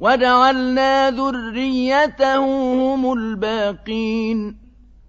وَجَعَلْنَا ذُرِّيَّتَهُ هُمُ الْبَاقِينَ